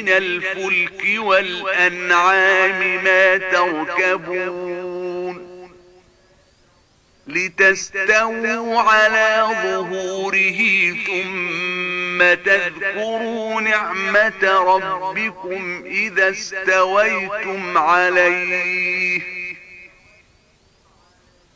من الفلك والأنعام ما تركبون لتستووا على ظهوره ثم تذكروا نعمة ربكم إذا استويتم عليه.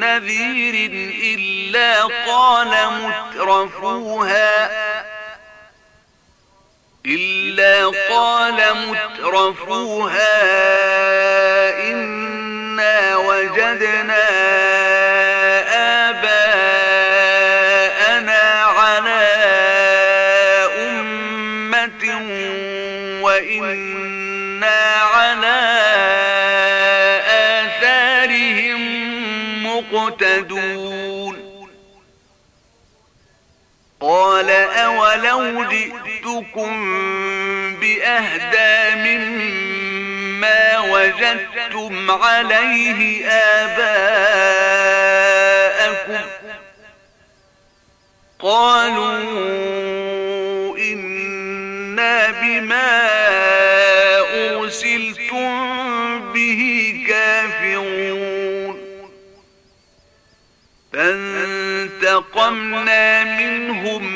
نذير إلا قال مترفوها. إلا قال مترفوها. إنا وجدنا أولو جئتكم بأهدى مما وجدتم عليه آباءكم قالوا إنا بما أرسلتم به كافرون فانتقمنا منهم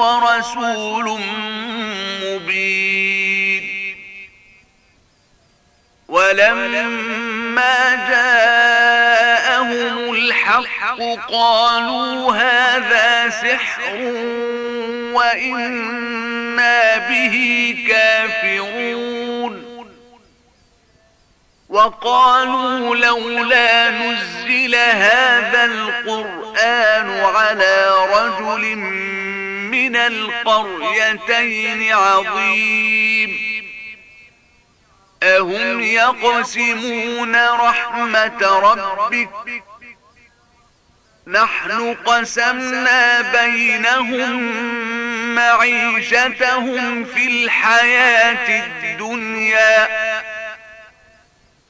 ورسول مبين. ولما جاءهم الحق قالوا هذا سحر وإنا به كافرون. وقالوا لولا نزل هذا القرآن على رجل القريتين عظيم. أهم يقسمون رحمة ربك. نحن قسمنا بينهم معيشتهم في الحياة الدنيا.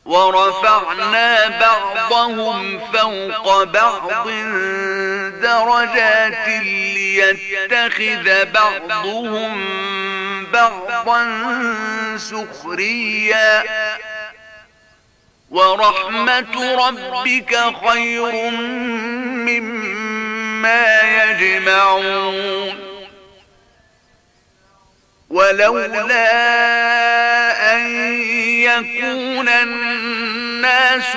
ورفعنا بعضهم فوق بعض درجات ليتخذ بعضهم بعضا سخريا. ورحمة ربك خير مما يجمعون. ولولا أن يكون الناس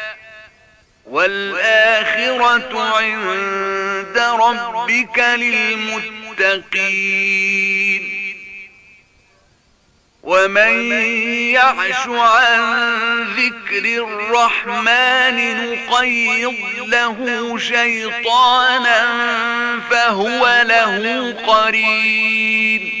والآخرة عند ربك للمتقين. ومن يعش عن ذكر الرحمن نقيض له شيطانا فهو له قرين.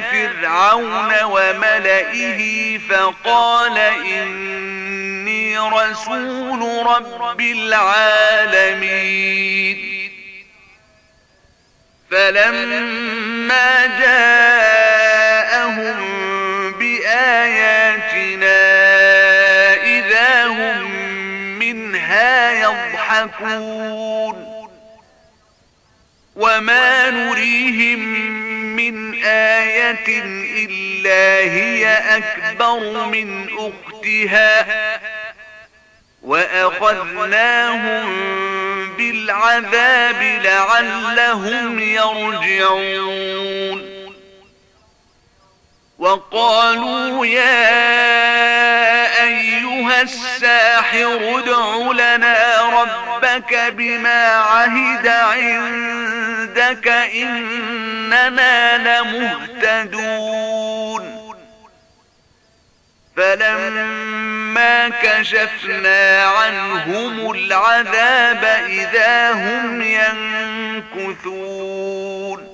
فرعون وملئه فقال إني رسول رب العالمين. فلما جاءهم بآياتنا يضحكون. وما نريهم إلا هي أكبر من أختها وأخذناهم بالعذاب لعلهم يرجعون. وقالوا يا أيها الساحر ادع لنا ربك بما عهد عندك إننا لمهتدون. فلما كشفنا عنهم العذاب إذا هم ينكثون.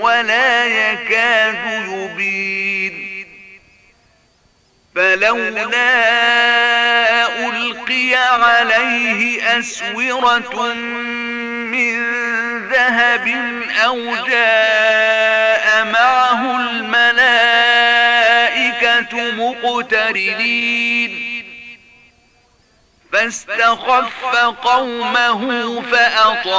ولا يكاد يبين. فلولا ألقي عليه أسورة من ذهب أو جاء معه الملائكة مقترنين. فاستخف قومه فأطاعوه.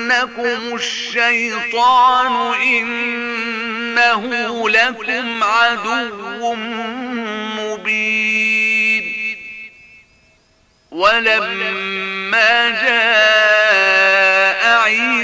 يصدنكم الشيطان إنه لكم عدو مبين. ولما جاء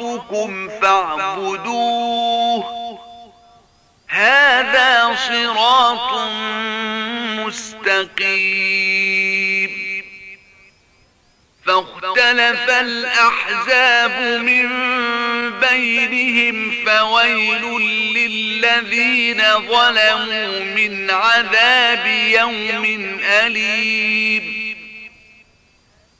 وربكم فاعبدوه. هذا صراط مستقيم. فاختلف الأحزاب من بينهم فويل للذين ظلموا من عذاب يوم أليم.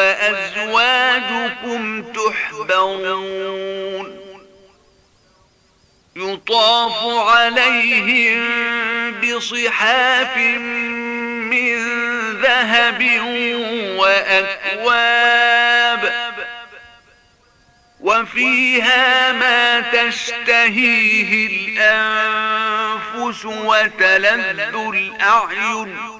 وأزواجكم تحبرون. يطاف عليهم بصحاف من ذهب وأكواب وفيها ما تشتهيه الأنفس وتلذ الأعين.